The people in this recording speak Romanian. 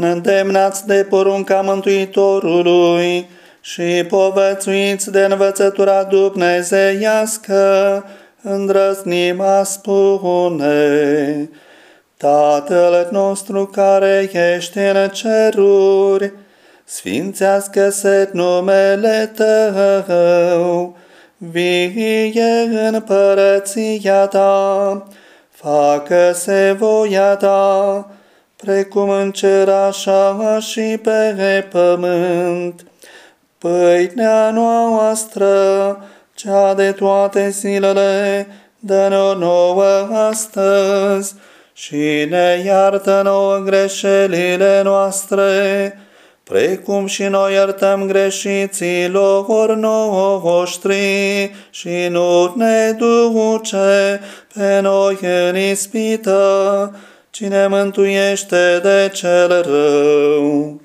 îndemnați de porunca Mântuitorului și povățuiți de învățătura dumnezeiască, îndrăznim a spune, Tatăl nostru care ești în ceruri, sfințească-se numele Tău, vie împărăția Ta, facă-se voia Ta, precum în cer așa și pe pământ. Pâinea noastră, cea de toate zilele, dă-ne-o nouă astăzi și ne iartă nouă greșelile noastre, precum și noi iertăm greșiților noștri și nu ne duce pe noi în ispită, cine mântuiește de cel rău.